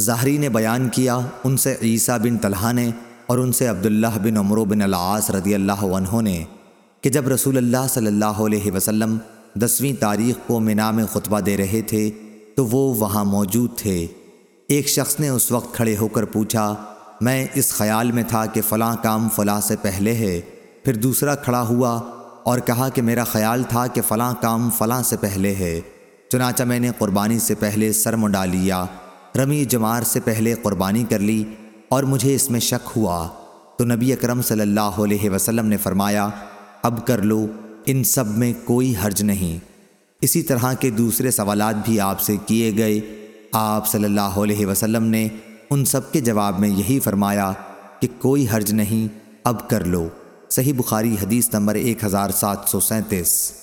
ظاہری نے بیان کیا، ان سے عیسیٰ بن طلحہ نے اور ان سے عبداللہ بن عمرو بن العاص رضی اللہ عنہ نے کہ جب رسول اللہ صلی اللہ علیہ وسلم دسویں تاریخ کو منا میں خطبہ دے رہے تھے، تو وہ وہاں موجود تھے۔ ایک شخص نے اس وقت کھڑے ہو کر پوچھا، میں اس خیال میں تھا کہ فلاں کام فلاں سے پہلے ہے، پھر دوسرا کھڑا ہوا اور کہا کہ میرا خیال تھا کہ فلاں کام فلاں سے پہلے ہے، چنانچہ میں نے قربانی سے پہلے سر منڈا لیا۔ رمی جمار سے پہلے قربانی کر لی اور مجھے اس میں شک ہوا۔ تو نبی اکرم صلی اللہ علیہ وسلم نے فرمایا، اب کر لو، ان سب میں کوئی حرج نہیں۔ اسی طرح کے دوسرے سوالات بھی آپ سے کیے گئے۔ آپ صلی اللہ علیہ وسلم نے ان سب کے جواب میں یہی فرمایا کہ کوئی حرج نہیں، اب کر لو۔ صحیح بخاری حدیث نمبر ایک ہزار سات سو سینتیس۔